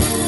you.